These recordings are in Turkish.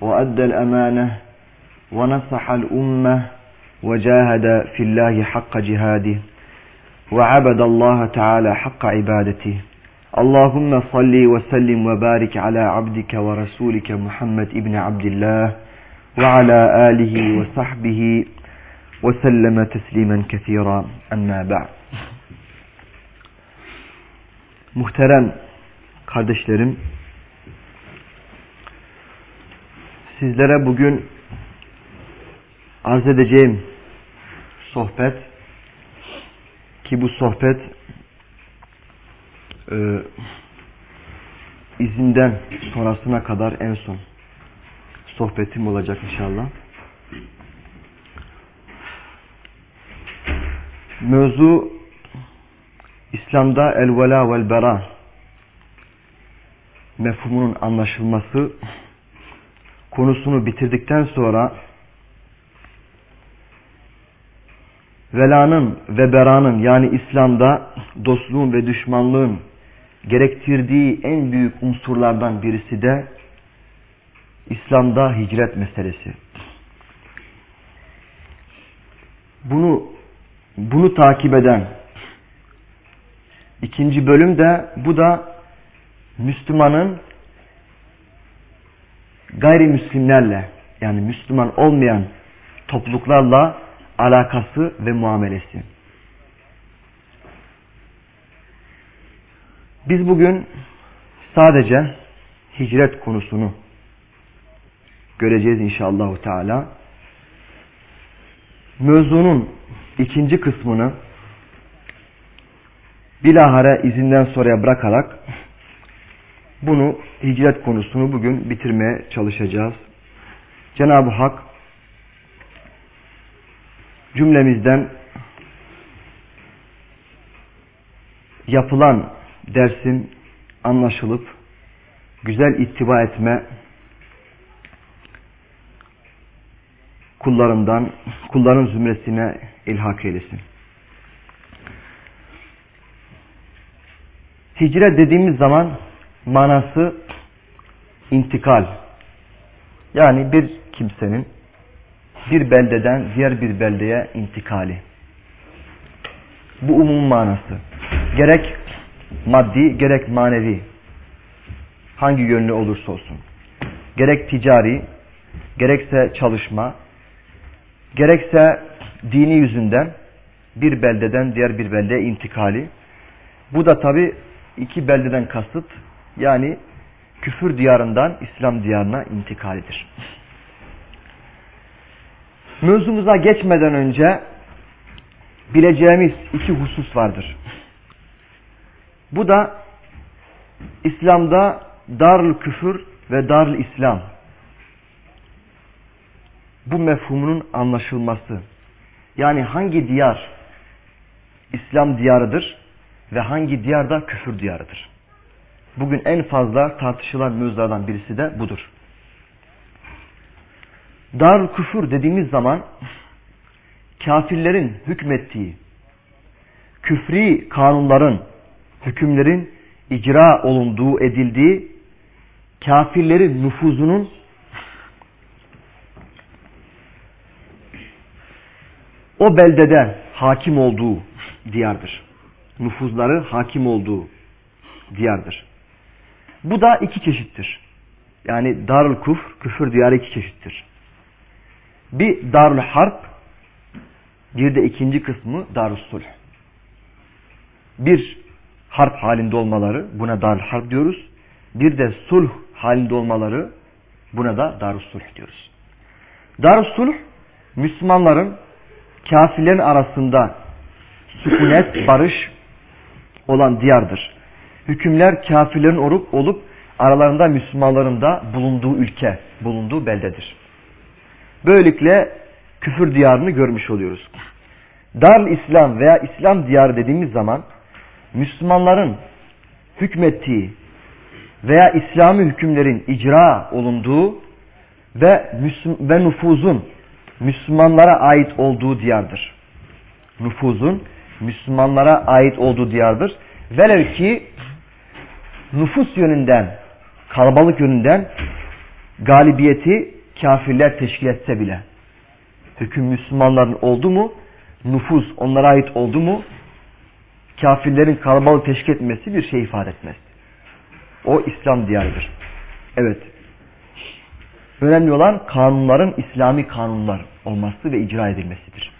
وأدى الأمانة ونصح الأمة وجاهد في الله حق جهاده وعبد الله تعالى حق عبادته. اللهم صل وسلم وبارك على عبدك ورسولك محمد ابن عبد الله وعلى آله وصحبه وسلم تسليما كثيرا. أما بعد. Muhterem kardeşlerim, sizlere bugün arz edeceğim sohbet ki bu sohbet e, izinden sonrasına kadar en son sohbetim olacak inşallah. Mevzu İslam'da el-vela vel-bera mefhumunun anlaşılması konusunu bitirdikten sonra velanın ve beranın yani İslam'da dostluğun ve düşmanlığın gerektirdiği en büyük unsurlardan birisi de İslam'da hicret meselesi. Bunu bunu takip eden ikinci bölüm de bu da Müslümanın gayrimüslimlerle yani Müslüman olmayan topluluklarla alakası ve muamelesi. Biz bugün sadece hicret konusunu göreceğiz inşallah Teala. Mevzunun ikinci kısmını bilahare izinden sonraya bırakarak bunu hicret konusunu bugün bitirmeye çalışacağız. Cenab-ı Hak cümlemizden yapılan dersin anlaşılıp güzel ittiba etme kullarından, kulların zümresine ilhak eylesin. Hicret dediğimiz zaman manası intikal. Yani bir kimsenin bir beldeden diğer bir beldeye intikali. Bu umum manası. Gerek maddi gerek manevi. Hangi yönlü olursa olsun. Gerek ticari, gerekse çalışma, gerekse dini yüzünden bir beldeden diğer bir beldeye intikali. Bu da tabi iki beldeden kasıt yani küfür diyarından İslam diyarına intikalidir. Mevzumuza geçmeden önce bileceğimiz iki husus vardır. Bu da İslam'da darül küfür ve darül İslam bu mefhumunun anlaşılması. Yani hangi diyar İslam diyarıdır ve hangi diyarda küfür diyarıdır. Bugün en fazla tartışılan mevzulardan birisi de budur. Darül küfür dediğimiz zaman kafirlerin hükmettiği küfri kanunların, hükümlerin icra olunduğu, edildiği kafirlerin nüfuzunun o beldede hakim olduğu diyardır. Nüfuzları hakim olduğu diyardır. Bu da iki çeşittir. Yani darül kufr, küfür diyarı iki çeşittir. Bir darül harp, bir de ikinci kısmı darül sulh. Bir harp halinde olmaları, buna darül harp diyoruz. Bir de sulh halinde olmaları, buna da darül sulh diyoruz. Darül sulh, Müslümanların kafirlerin arasında sükunet, barış olan diyardır. Hükümler kafirlerin olup, olup aralarında Müslümanların da bulunduğu ülke, bulunduğu beldedir. Böylelikle küfür diyarını görmüş oluyoruz. Darl İslam veya İslam diyarı dediğimiz zaman Müslümanların hükmettiği veya İslami hükümlerin icra olunduğu ve, Müslüm ve nüfuzun Müslümanlara ait olduğu diyardır. Nüfuzun Müslümanlara ait olduğu diyardır. Velev ki nüfus yönünden, kalabalık yönünden galibiyeti kafirler teşkil etse bile. Hüküm Müslümanların oldu mu, nüfus onlara ait oldu mu, kafirlerin kalabalık teşkil etmesi bir şey ifade etmez. O İslam diyarıdır. Evet. Önemli olan kanunların İslami kanunlar olması ve icra edilmesidir.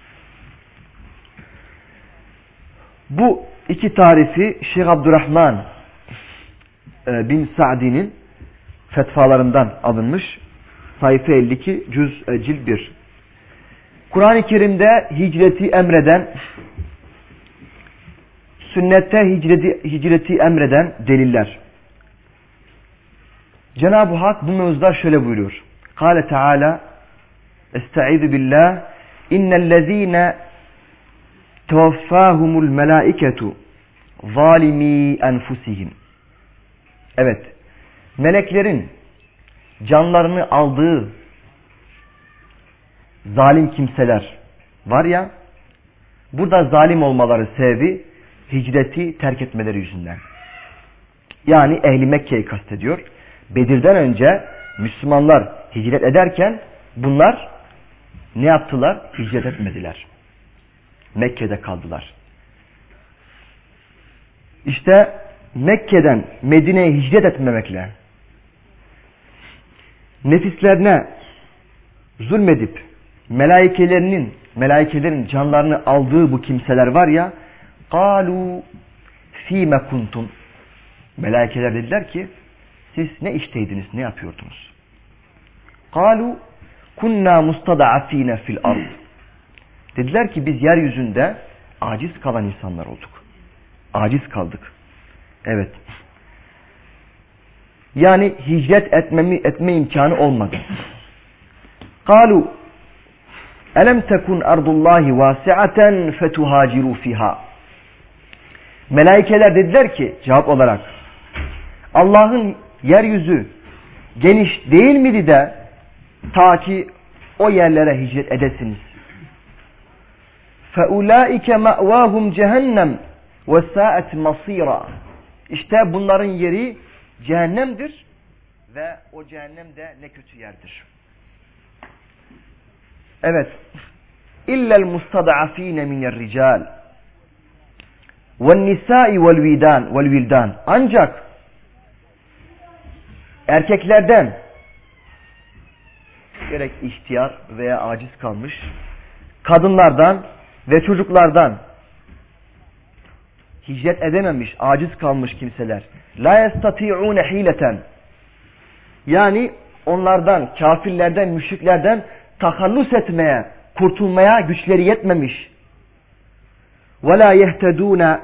Bu iki tarifi Şeyh Abdurrahman bin Sa'di'nin fetvalarından alınmış. Sayfa 52 cüz e, cilt 1. Kur'an-ı Kerim'de hicreti emreden sünnette hicreti, hicreti emreden deliller. Cenab-ı Hak bu mevzuda şöyle buyuruyor. Kale Teala Estaizu billah İnnellezîne tevaffâhumul melâiketu zalimi enfusihim. Evet. Meleklerin canlarını aldığı zalim kimseler var ya burada zalim olmaları sebebi hicreti terk etmeleri yüzünden. Yani ehli Mekke'yi kastediyor. Bedir'den önce Müslümanlar hicret ederken bunlar ne yaptılar? Hicret etmediler. Mekke'de kaldılar. İşte Mekke'den Medine'ye hicret etmemekle nefislerine zulmedip melaikelerinin melaikelerin canlarını aldığı bu kimseler var ya قَالُوا ف۪يمَ كُنْتُمْ Melaikeler dediler ki siz ne işteydiniz, ne yapıyordunuz? قَالُوا kunna mustada'afine fil ard. Dediler ki biz yeryüzünde aciz kalan insanlar olduk. Aciz kaldık. Evet. Yani hicret etmemi, etme imkanı olmadı. Kalu Elem tekun ardullahi vasiaten fetuhaciru fiha. Melaikeler dediler ki cevap olarak Allah'ın yeryüzü geniş değil miydi de ta ki o yerlere hicret edesiniz. فَاُولَٰئِكَ مَأْوَاهُمْ cehennem وَسَاءَتْ مَصِيرًا işte bunların yeri cehennemdir ve o cehennem de ne kötü yerdir. Evet. İllel mustada'afine minel rical ve nisai vel vidan vel vildan. Ancak erkeklerden gerek ihtiyar veya aciz kalmış kadınlardan ve çocuklardan hicret edememiş, aciz kalmış kimseler. La yestati'une hileten. Yani onlardan, kafirlerden, müşriklerden tahallus etmeye, kurtulmaya güçleri yetmemiş. Ve la yehtedûne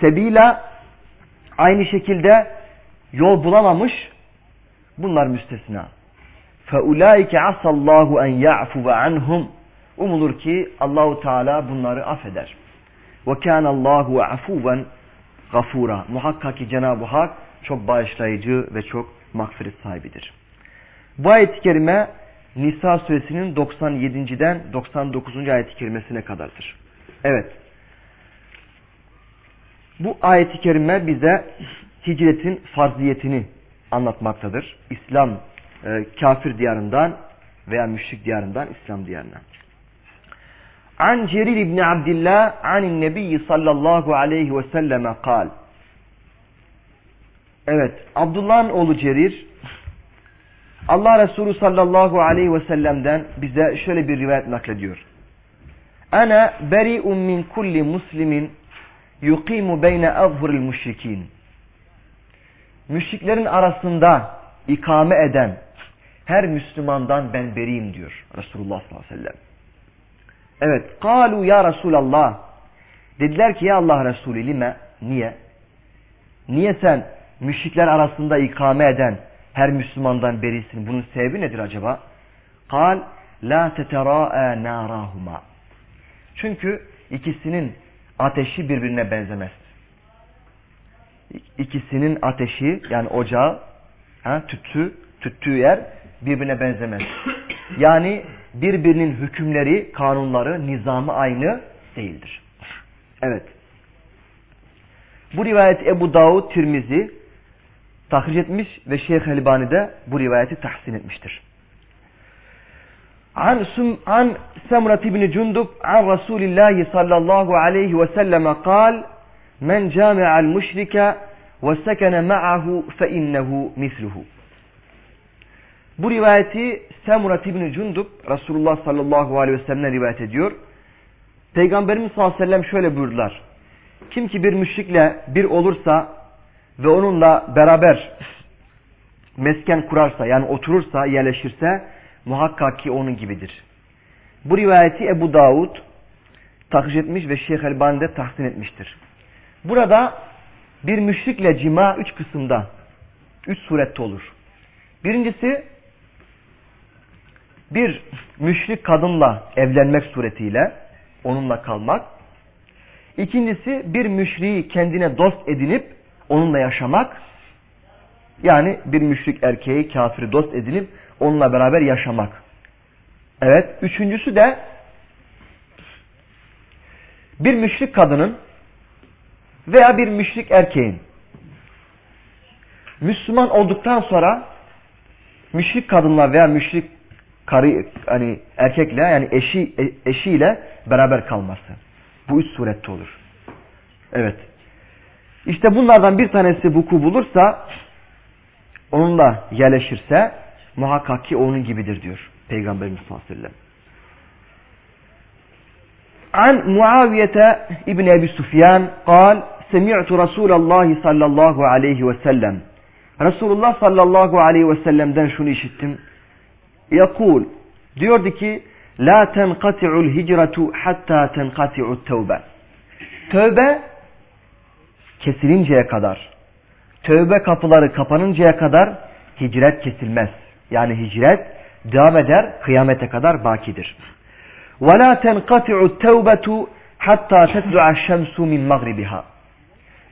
sebila aynı şekilde yol bulamamış. Bunlar müstesna. فَاُولَٰئِكَ عَسَى اللّٰهُ اَنْ يَعْفُوَ عَنْهُمْ Umulur ki Allahu Teala bunları affeder. وَكَانَ اللّٰهُ عَفُوًا gafura. Muhakkak ki Cenab-ı Hak çok bağışlayıcı ve çok mağfiret sahibidir. Bu ayet-i kerime Nisa suresinin 97'den 99. ayet-i kerimesine kadardır. Evet. Bu ayet-i kerime bize hicretin farziyetini anlatmaktadır. İslam e, kafir diyarından veya müşrik diyarından İslam diyarına. An Cerir İbni Abdillah anin Nebiyyi sallallahu aleyhi ve selleme kal. Evet, Abdullah'ın oğlu Cerir Allah Resulü sallallahu aleyhi ve sellem'den bize şöyle bir rivayet naklediyor. Ana beri'un min kulli muslimin yuqimu beyne azhuril müşrikin. Müşriklerin arasında ikame eden her Müslümandan ben beriyim diyor Resulullah sallallahu aleyhi ve sellem. Evet. Kalu ya Resulallah. Dediler ki ya Allah Resulü lime? Niye? Niye sen müşrikler arasında ikame eden her Müslümandan berisin. Bunun sebebi nedir acaba? Kal la teterâe nârâhuma. Çünkü ikisinin ateşi birbirine benzemez. İkisinin ateşi yani ocağı, ha, tüttü, tüttüğü yer birbirine benzemez. Yani birbirinin hükümleri, kanunları, nizamı aynı değildir. Evet. Bu rivayet Ebu Davud Tirmizi tahric etmiş ve Şeyh Elbani de bu rivayeti tahsin etmiştir. An, sum, an Semrat ibn Cundub an Resulillahi sallallahu aleyhi ve selleme kal men cami'al müşrike ve sekene ma'ahu fe innehu misluhu. Bu rivayeti Semurat İbni Cundub Resulullah sallallahu aleyhi ve sellem'den rivayet ediyor. Peygamberimiz sallallahu aleyhi ve sellem şöyle buyurdular. Kim ki bir müşrikle bir olursa ve onunla beraber mesken kurarsa yani oturursa yerleşirse muhakkak ki onun gibidir. Bu rivayeti Ebu Davud takış etmiş ve Şeyh Elbani de tahsin etmiştir. Burada bir müşrikle cima üç kısımda, üç surette olur. Birincisi bir müşrik kadınla evlenmek suretiyle onunla kalmak. İkincisi bir müşriği kendine dost edinip onunla yaşamak. Yani bir müşrik erkeği kafiri dost edinip onunla beraber yaşamak. Evet. Üçüncüsü de bir müşrik kadının veya bir müşrik erkeğin Müslüman olduktan sonra müşrik kadınla veya müşrik karı hani erkekle yani eşi e, eşiyle beraber kalması. Bu üç surette olur. Evet. İşte bunlardan bir tanesi vuku bulursa onunla yerleşirse muhakkak ki onun gibidir diyor Peygamberimiz sallallahu aleyhi ve sellem. An Muaviye İbni Ebi Sufyan قال سمعت رسول الله sallallahu aleyhi ve sellem Resulullah sallallahu aleyhi ve sellem'den şunu işittim. Yakul diyordu ki La tenqati'ul hicratu hatta tenqati'ut tevbe. Tövbe kesilinceye kadar, tövbe kapıları kapanıncaya kadar hicret kesilmez. Yani hicret devam eder, kıyamete kadar bakidir. وَلَا تَنْقَطِعُ التَّوْبَةُ حَتَّى تَتْلُعَ الشَّمْسُ مِنْ مَغْرِبِهَا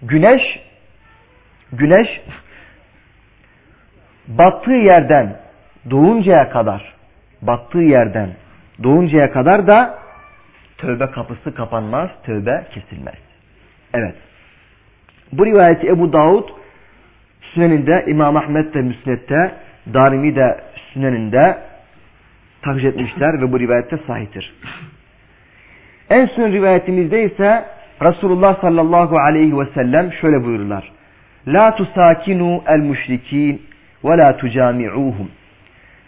Güneş, güneş battığı yerden doğuncaya kadar, battığı yerden doğuncaya kadar da tövbe kapısı kapanmaz, tövbe kesilmez. Evet. Bu rivayeti Ebu Davud Süneninde, İmam Ahmet de Müsnet'te, Darimi de Süneninde takip etmişler ve bu rivayette sahiptir. En son rivayetimizde ise Resulullah sallallahu aleyhi ve sellem şöyle buyururlar. La tusakinu el müşrikin ve la tucami'uhum.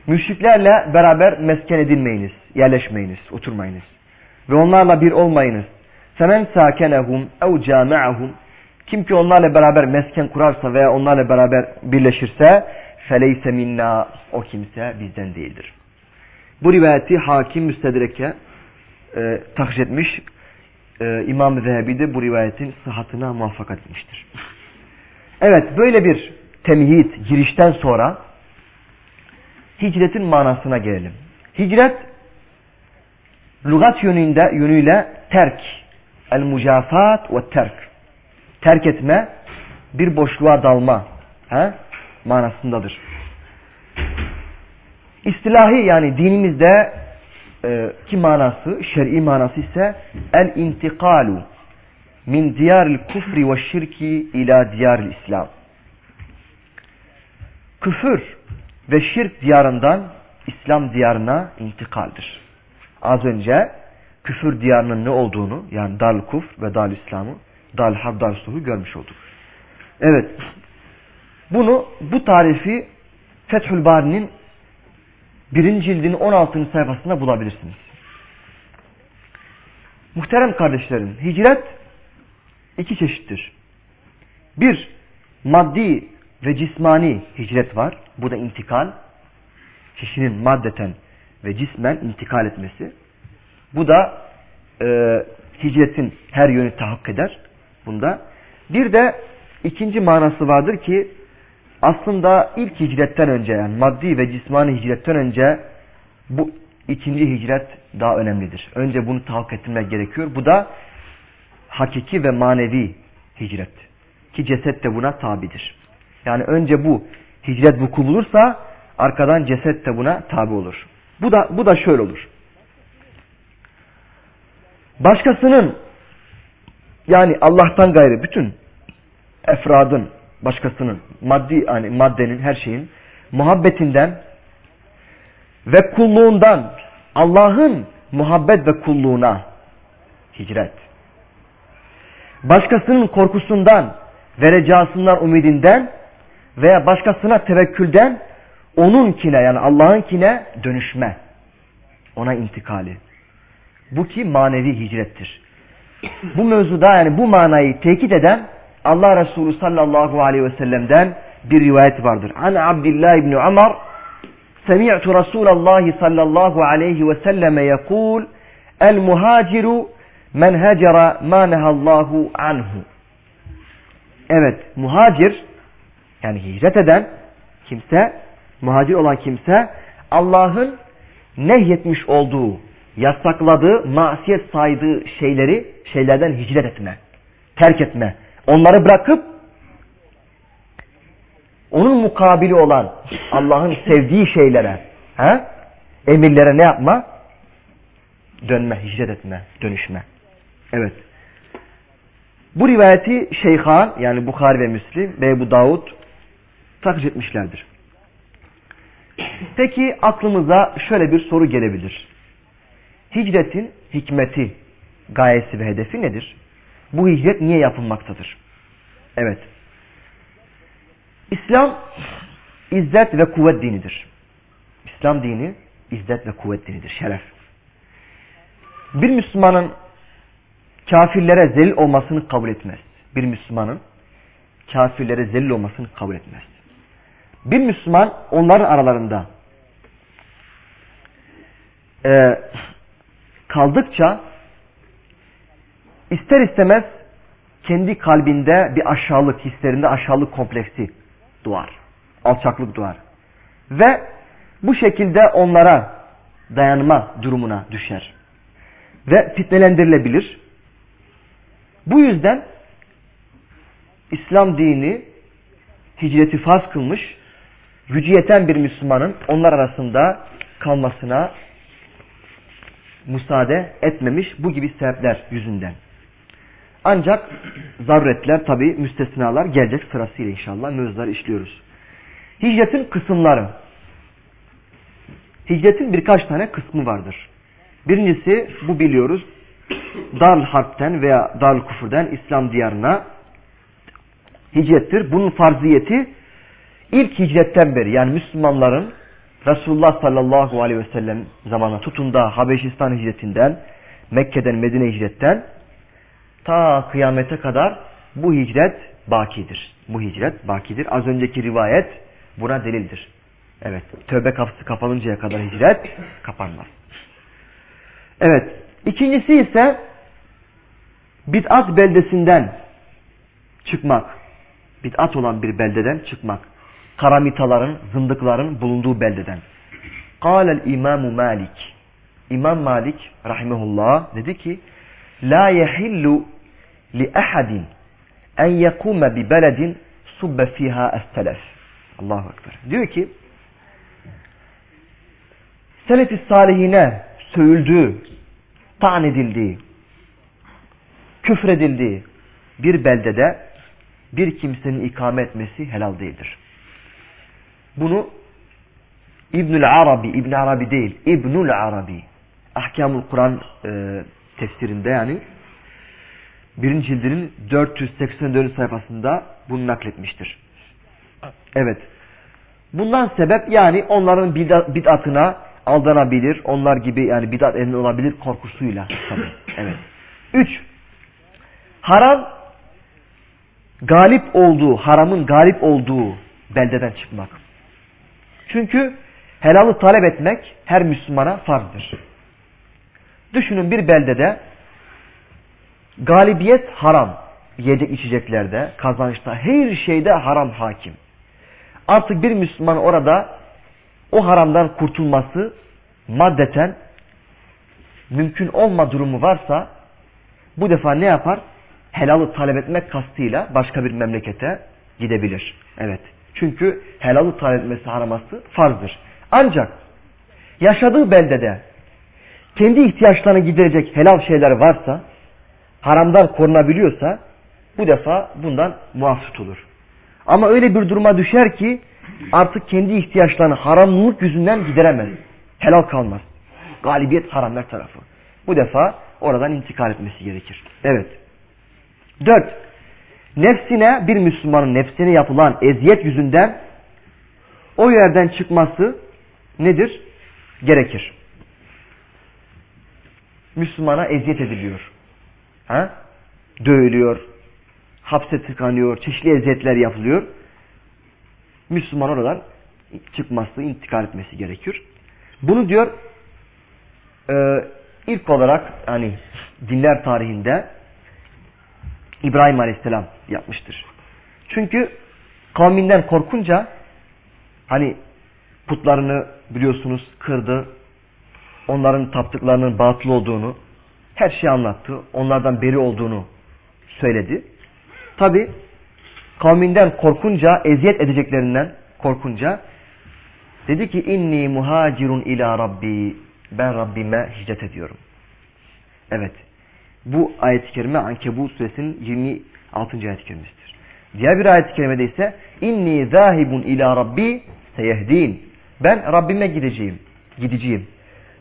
Müşriklerle beraber mesken edinmeyiniz, yerleşmeyiniz, oturmayınız. Ve onlarla bir olmayınız. Femen sakenehum ev cami'ahum. Kim ki onlarla beraber mesken kurarsa veya onlarla beraber birleşirse feleyse minna o kimse bizden değildir. Bu rivayeti hakim müstedreke e, tahriş etmiş. E, İmam Zehebi de bu rivayetin sıhhatına muvaffakat etmiştir. Evet böyle bir temhid girişten sonra hicretin manasına gelelim. Hicret lügat yönünde yönüyle terk, el mucafat ve terk. Terk etme, bir boşluğa dalma he, manasındadır. İstilahi yani dinimizde e, ki manası, şer'i manası ise el intikalu min diyaril kufri ve şirki ila diyaril İslam. Küfür ve şirk diyarından İslam diyarına intikaldir. Az önce küfür diyarının ne olduğunu yani dal kufr ve dal İslam'ı dal harb dal suhu görmüş olduk. Evet. Bunu bu tarifi Fethül Bari'nin birinci cildin 16. sayfasında bulabilirsiniz. Muhterem kardeşlerim, hicret iki çeşittir. Bir, maddi ve cismani hicret var. Bu da intikal. Kişinin maddeten ve cismen intikal etmesi. Bu da e, hicretin her yönü tahakkuk eder. Bunda. Bir de ikinci manası vardır ki aslında ilk hicretten önce yani maddi ve cismani hicretten önce bu ikinci hicret daha önemlidir. Önce bunu tahakkuk ettirmek gerekiyor. Bu da hakiki ve manevi hicret. Ki ceset de buna tabidir. Yani önce bu hicret vuku bulursa arkadan ceset de buna tabi olur. Bu da bu da şöyle olur. Başkasının yani Allah'tan gayrı bütün efradın başkasının maddi yani maddenin her şeyin muhabbetinden ve kulluğundan Allah'ın muhabbet ve kulluğuna hicret. Başkasının korkusundan ve recasından ümidinden veya başkasına tevekkülden onunkine yani Allah'ınkine dönüşme. Ona intikali. Bu ki manevi hicrettir. Bu mevzuda yani bu manayı tekit eden Allah Resulü sallallahu aleyhi ve sellem'den bir rivayet vardır. An Abdullah ibn Umar Semi'tu Resulallah sallallahu aleyhi ve selleme yekul El muhaciru men hecera ma nehallahu anhu. Evet muhacir yani hicret eden kimse muhacir olan kimse Allah'ın nehyetmiş olduğu yasakladığı, masiyet saydığı şeyleri, şeylerden hicret etme, terk etme. Onları bırakıp onun mukabili olan Allah'ın sevdiği şeylere, he? emirlere ne yapma? Dönme, hicret etme, dönüşme. Evet. Bu rivayeti Şeyhan yani Bukhari ve Müslim ve bu Davud takip etmişlerdir. Peki aklımıza şöyle bir soru gelebilir. Hicretin hikmeti, gayesi ve hedefi nedir? Bu hicret niye yapılmaktadır? Evet. İslam izzet ve kuvvet dinidir. İslam dini izzet ve kuvvet dinidir, şeref. Bir Müslümanın kafirlere zelil olmasını kabul etmez. Bir Müslümanın kafirlere zelil olmasını kabul etmez. Bir Müslüman onların aralarında e, kaldıkça ister istemez kendi kalbinde bir aşağılık hislerinde aşağılık kompleksi doğar. Alçaklık doğar. Ve bu şekilde onlara dayanma durumuna düşer. Ve fitnelendirilebilir. Bu yüzden İslam dini hicreti farz kılmış, gücü yeten bir Müslümanın onlar arasında kalmasına müsaade etmemiş bu gibi sebepler yüzünden. Ancak zaruretler tabi müstesnalar gelecek sırasıyla inşallah mevzuları işliyoruz. Hicretin kısımları. Hicretin birkaç tane kısmı vardır. Birincisi bu biliyoruz. Darl Harp'ten veya Darl Kufur'dan İslam diyarına hicrettir. Bunun farziyeti ilk hicretten beri yani Müslümanların Resulullah sallallahu aleyhi ve sellem zamanına tutun Habeşistan hicretinden, Mekke'den Medine hicretten ta kıyamete kadar bu hicret bakidir. Bu hicret bakidir. Az önceki rivayet buna delildir. Evet. Tövbe kapısı kapanıncaya kadar hicret kapanmaz. Evet. İkincisi ise bid'at beldesinden çıkmak. Bid'at olan bir beldeden çıkmak karamitaların, zındıkların bulunduğu beldeden. Kâlel İmamu Malik. İmam Malik rahimehullah dedi ki La yehillu li ahadin en yekume bi beledin subbe fiha estelef. Allahu Ekber. Diyor ki selef salihine sövüldüğü, tan edildiği, küfredildiği bir beldede bir kimsenin ikame etmesi helal değildir. Bunu İbnül Arabi, İbn Arabi değil, İbnül Arabi. Ahkamul Kur'an e, tefsirinde yani birinci cildinin 484 sayfasında bunu nakletmiştir. Evet. Bundan sebep yani onların bid'atına aldanabilir. Onlar gibi yani bid'at elinde olabilir korkusuyla. Tabii. Evet. Üç. Haram galip olduğu, haramın galip olduğu beldeden çıkmak. Çünkü helalı talep etmek her Müslümana farzdır. Düşünün bir beldede galibiyet haram. yiyecek içeceklerde, kazançta, her şeyde haram hakim. Artık bir Müslüman orada o haramdan kurtulması maddeten mümkün olma durumu varsa bu defa ne yapar? Helalı talep etmek kastıyla başka bir memlekete gidebilir. Evet. Çünkü helalı talep etmesi haraması farzdır. Ancak yaşadığı beldede kendi ihtiyaçlarını giderecek helal şeyler varsa, haramdan korunabiliyorsa bu defa bundan muaf tutulur. Ama öyle bir duruma düşer ki artık kendi ihtiyaçlarını haramlık yüzünden gideremez. Helal kalmaz. Galibiyet haramlar tarafı. Bu defa oradan intikal etmesi gerekir. Evet. Dört. Nefsine bir Müslümanın nefsine yapılan eziyet yüzünden o yerden çıkması nedir? Gerekir. Müslümana eziyet ediliyor. Ha? Dövülüyor, hapse tıkanıyor, çeşitli eziyetler yapılıyor. Müslüman oradan çıkması, intikal etmesi gerekir. Bunu diyor e, ilk olarak hani dinler tarihinde İbrahim Aleyhisselam yapmıştır. Çünkü kavminden korkunca hani putlarını biliyorsunuz kırdı. Onların taptıklarının batıl olduğunu her şeyi anlattı. Onlardan beri olduğunu söyledi. Tabi kavminden korkunca, eziyet edeceklerinden korkunca dedi ki inni muhacirun ila rabbi ben Rabbime hicret ediyorum. Evet. Bu ayet-i kerime Ankebut suresinin 26. ayet-i kerimesidir. Diğer bir ayet-i kerimede ise inni zahibun ila rabbi seyehdin. Ben Rabbime gideceğim. Gideceğim.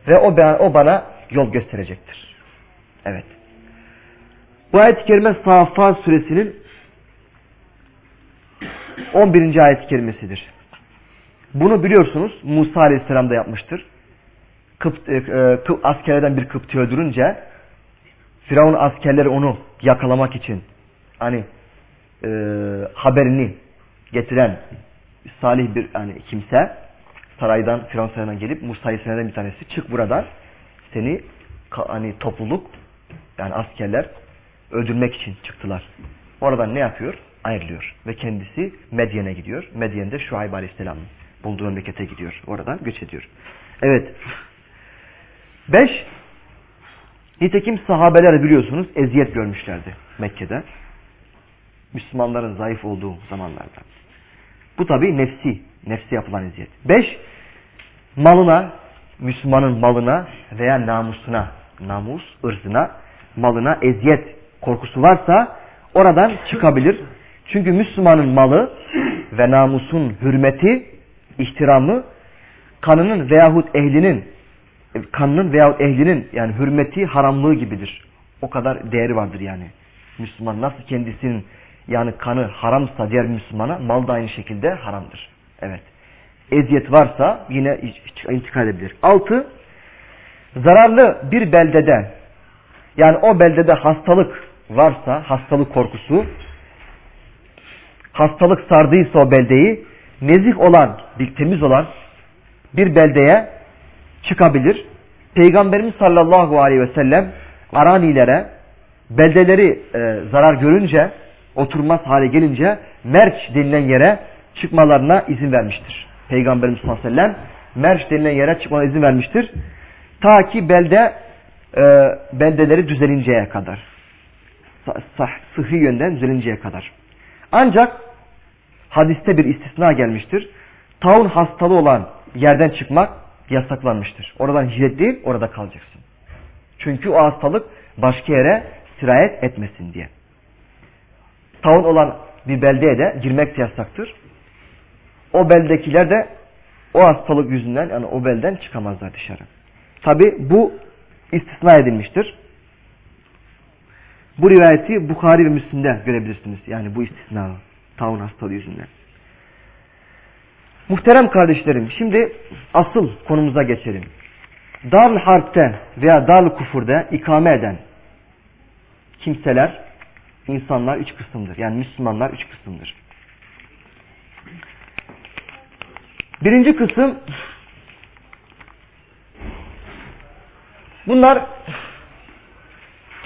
Ve o, o bana yol gösterecektir. Evet. Bu ayet-i kerime Safat suresinin 11. ayet-i kerimesidir. Bunu biliyorsunuz Musa aleyhisselam da yapmıştır. Kıpt, e, e, askerlerden bir Kıptı öldürünce Firavun askerleri onu yakalamak için hani e, haberini getiren salih bir hani kimse saraydan Firavun sarayına gelip Musa'yı seneden bir tanesi çık buradan seni hani topluluk yani askerler öldürmek için çıktılar. Oradan ne yapıyor? Ayrılıyor. Ve kendisi Medyen'e gidiyor. Medyen'de Şuayb Aleyhisselam bulunduğu memlekete gidiyor. Oradan göç ediyor. Evet. Beş, nitekim sahabeler biliyorsunuz eziyet görmüşlerdi Mekke'de. Müslümanların zayıf olduğu zamanlarda. Bu tabi nefsi, nefsi yapılan eziyet. Beş, malına, Müslümanın malına veya namusuna, namus, ırzına, malına eziyet korkusu varsa oradan çıkabilir. Çünkü Müslümanın malı ve namusun hürmeti, ihtiramı kanının veyahut ehlinin kanının veyahut ehlinin yani hürmeti haramlığı gibidir. O kadar değeri vardır yani. Müslüman nasıl kendisinin yani kanı haramsa diğer Müslümana mal da aynı şekilde haramdır. Evet. Eziyet varsa yine intikal edebilir. Altı, zararlı bir beldede yani o beldede hastalık varsa, hastalık korkusu, hastalık sardıysa o beldeyi, nezih olan, temiz olan bir beldeye çıkabilir. Peygamberimiz sallallahu aleyhi ve sellem Aranilere beldeleri e, zarar görünce, oturmaz hale gelince Merç denilen yere çıkmalarına izin vermiştir. Peygamberimiz sallallahu aleyhi ve sellem Merç denilen yere çıkmalarına izin vermiştir. Ta ki belde e, beldeleri düzelinceye kadar. Sıhhi yönden düzelinceye kadar. Ancak hadiste bir istisna gelmiştir. Taun hastalığı olan yerden çıkmak yasaklanmıştır. Oradan hicret değil, orada kalacaksın. Çünkü o hastalık başka yere sirayet etmesin diye. Taun olan bir beldeye de girmek de yasaktır. O beldekiler de o hastalık yüzünden yani o belden çıkamazlar dışarı. Tabi bu istisna edilmiştir. Bu rivayeti Bukhari ve Müslim'de görebilirsiniz. Yani bu istisna taun hastalığı yüzünden. Muhterem kardeşlerim şimdi asıl konumuza geçelim. Darl harpte veya darl kufurda ikame eden kimseler, insanlar üç kısımdır. Yani Müslümanlar üç kısımdır. Birinci kısım bunlar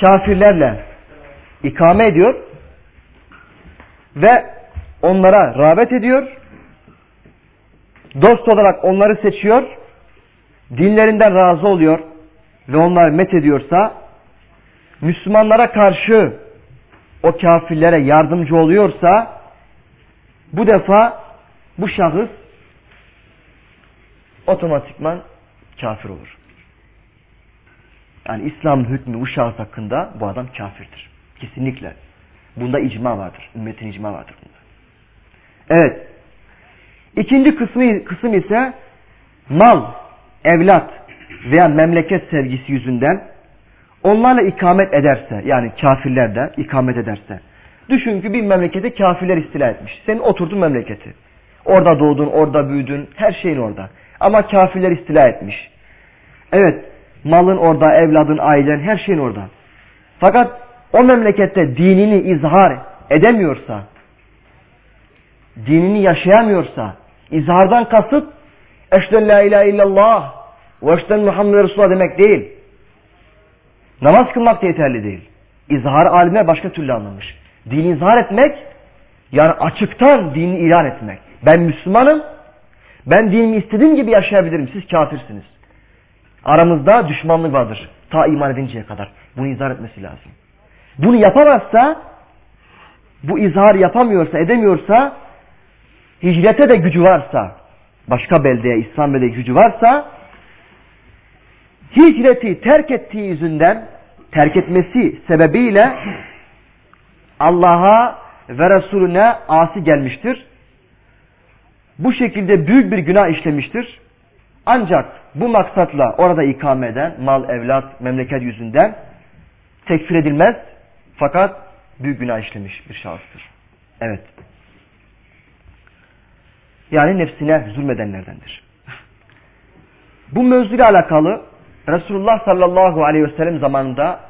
kafirlerle ikame ediyor ve onlara rağbet ediyor. Dost olarak onları seçiyor. Dinlerinden razı oluyor ve onlar met ediyorsa Müslümanlara karşı o kafirlere yardımcı oluyorsa bu defa bu şahıs otomatikman kafir olur. Yani İslam hükmü bu şahıs hakkında bu adam kafirdir. Kesinlikle. Bunda icma vardır. Ümmetin icma vardır bunda. Evet. İkinci kısmı, kısım ise mal, evlat veya memleket sevgisi yüzünden onlarla ikamet ederse yani kafirler de ikamet ederse. Düşün ki bir memlekete kafirler istila etmiş. Senin oturdun memleketi. Orada doğdun, orada büyüdün, her şeyin orada. Ama kafirler istila etmiş. Evet, malın orada, evladın, ailen, her şeyin orada. Fakat o memlekette dinini izhar edemiyorsa, dinini yaşayamıyorsa, izhardan kasıt, eşden la ilahe illallah ve eşden Muhammed Resulullah demek değil. Namaz kılmak da yeterli değil. İzhar alimler başka türlü anlamış. Dini izhar etmek, yani açıktan dini ilan etmek. Ben Müslümanım, ben dinimi istediğim gibi yaşayabilirim, siz kafirsiniz. Aramızda düşmanlık vardır. Ta iman edinceye kadar. Bunu izah etmesi lazım. Bunu yapamazsa, bu izhar yapamıyorsa, edemiyorsa, hicrete de gücü varsa, başka beldeye, İslam beldeye gücü varsa, hicreti terk ettiği yüzünden, terk etmesi sebebiyle Allah'a ve Resulüne asi gelmiştir. Bu şekilde büyük bir günah işlemiştir. Ancak bu maksatla orada ikame eden mal, evlat, memleket yüzünden tekfir edilmez. Fakat büyük günah işlemiş bir şahıstır. Evet. Yani nefsine zulmedenlerdendir. Bu mevzuyla alakalı Resulullah sallallahu aleyhi ve sellem zamanında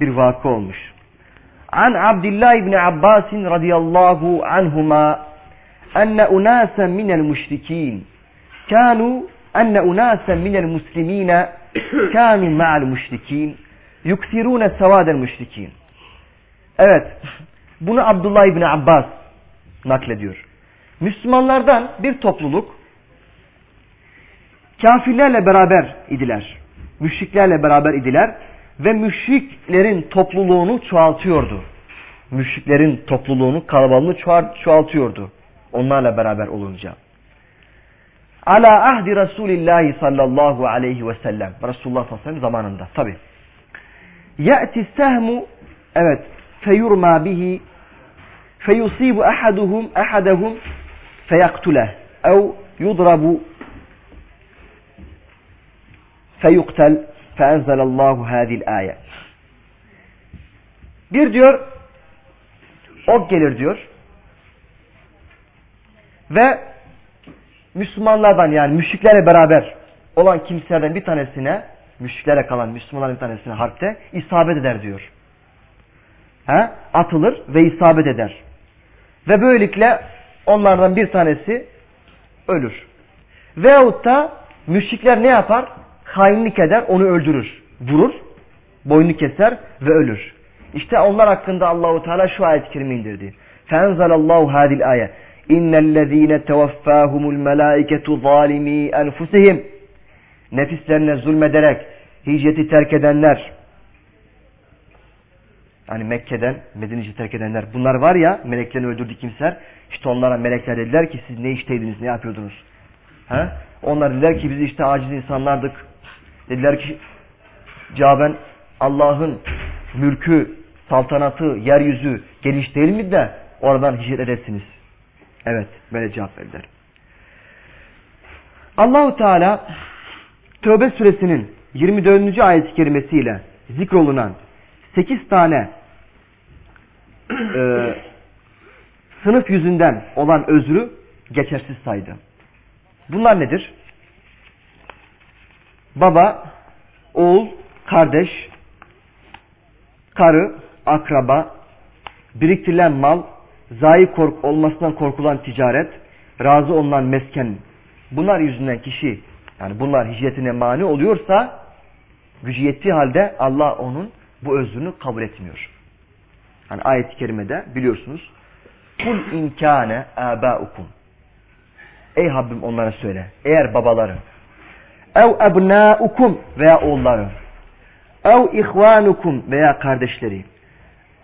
bir vakı olmuş. An Abdullah ibn Abbas radıyallahu anhuma enne unasen minel müşrikin kanu enne unasen minel muslimine kanu ma'al müşrikin yuksirune sevadel müşrikin. Evet. Bunu Abdullah ibn Abbas naklediyor. Müslümanlardan bir topluluk kafirlerle beraber idiler. Müşriklerle beraber idiler ve müşriklerin topluluğunu çoğaltıyordu. Müşriklerin topluluğunu, kalabalığını çoğaltıyordu. Onlarla beraber olunca. Ala ahdi Resulillahi sallallahu aleyhi ve sellem. Resulullah sallallahu aleyhi zamanında. Tabi. Ye'ti sehmu evet feyurma bihi feyusibu ahaduhum ahadahum feyaktuleh ev yudrabu feyuktel feenzelallahu hadil ayet. Bir diyor ok gelir diyor ve Müslümanlardan yani müşriklerle beraber olan kimselerden bir tanesine müşriklere kalan Müslümanların bir tanesine harpte isabet eder diyor. He? Atılır ve isabet eder. Ve böylelikle onlardan bir tanesi ölür. Veyahut da müşrikler ne yapar? Hainlik eder, onu öldürür. Vurur, boynunu keser ve ölür. İşte onlar hakkında Allahu Teala şu ayet-i kerime indirdi. Fenzalallahu hadil ayet. İnnellezîne tevaffâhumul melâiketu zâlimî enfusihim. Nefislerine zulmederek hicreti terk edenler, yani Mekke'den Medine'yi terk edenler. Bunlar var ya meleklerin öldürdüğü kimseler. İşte onlara melekler dediler ki siz ne işteydiniz, ne yapıyordunuz? He? Onlar dediler ki biz işte aciz insanlardık. Dediler ki caben Allah'ın mülkü, saltanatı, yeryüzü geniş değil mi de oradan hicret edesiniz. Evet böyle cevap verdiler. Allahu Teala Tövbe suresinin 24. ayet-i kerimesiyle zikrolunan 8 tane e, sınıf yüzünden olan özrü geçersiz saydı. Bunlar nedir? Baba, oğul, kardeş, karı, akraba, biriktirilen mal, zayi kork olmasından korkulan ticaret, razı olunan mesken, bunlar yüzünden kişi, yani bunlar hicretine mani oluyorsa, gücü yettiği halde Allah onun bu özrünü kabul etmiyor. Hani ayet-i kerimede biliyorsunuz Kul inkâne âbâukum. Ey Rabbim onlara söyle. Eğer babaları, ev ebnâukum veya oğulları, ev ihvanukum veya kardeşleri,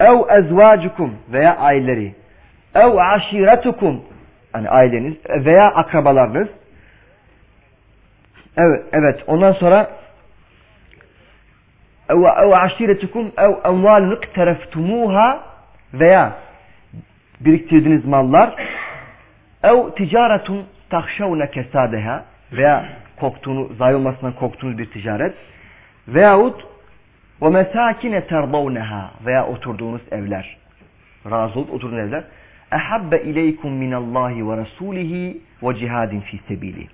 ev ezvacukum veya aileleri, ev aşiretukum yani aileniz veya akrabalarınız. Evet, evet. Ondan sonra ev, ev aşiretukum ev emvalun tereftumuha veya biriktirdiğiniz mallar ev ticaretun tahşavne kesadeha veya koktuğunu, zayi olmasından korktuğunuz bir ticaret. Veyahut ve mesakine terdavneha veya oturduğunuz evler. Razı olup oturduğunuz evler. ileykum minallahi ve rasulihi ve cihadin fi sebili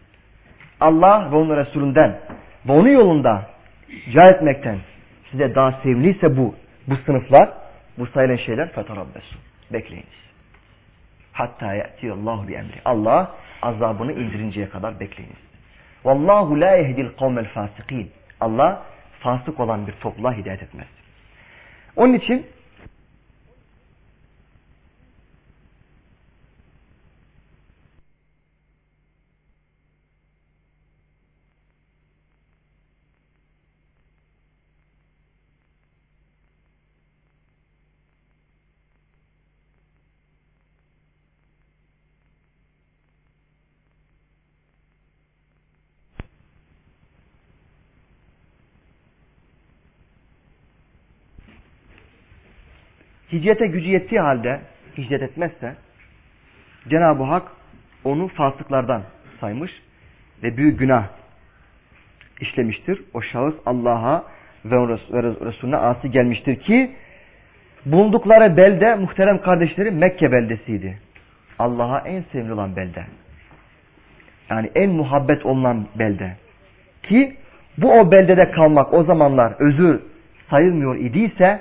Allah ve onun Resulünden ve onun yolunda cihad etmekten size daha sevimliyse bu bu sınıflar bu sayılan şeyler fetarabbesu bekleyiniz. hatta ya'tiyallahu bi emri Allah azabını indirinceye kadar bekleyiniz Vallahu la yehdil kavmel fasikin. Allah fasık olan bir topluluğa hidayet etmez. Onun için hicrete gücü yettiği halde hicret etmezse Cenab-ı Hak onu fasıklardan saymış ve büyük günah işlemiştir. O şahıs Allah'a ve Resulüne asi gelmiştir ki bulundukları belde muhterem kardeşleri Mekke beldesiydi. Allah'a en sevimli olan belde. Yani en muhabbet olunan belde. Ki bu o beldede kalmak o zamanlar özür sayılmıyor idiyse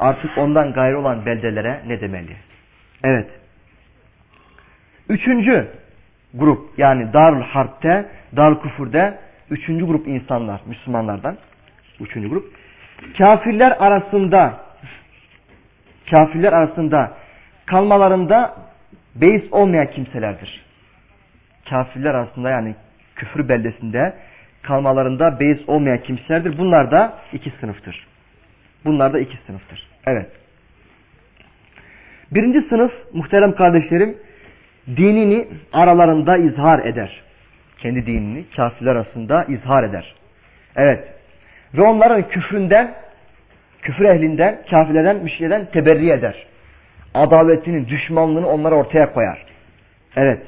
artık ondan gayrı olan beldelere ne demeli? Evet. Üçüncü grup yani Darül Harp'te, Darül Kufur'da üçüncü grup insanlar, Müslümanlardan üçüncü grup. Kafirler arasında kafirler arasında kalmalarında beis olmayan kimselerdir. Kafirler arasında yani küfür beldesinde kalmalarında beis olmayan kimselerdir. Bunlar da iki sınıftır. Bunlar da iki sınıftır. Evet. Birinci sınıf muhterem kardeşlerim dinini aralarında izhar eder. Kendi dinini kafirler arasında izhar eder. Evet. Ve onların küfründen, küfür ehlinden, kafirlerden, müşriklerden teberri eder. Adaletinin, düşmanlığını onlara ortaya koyar. Evet.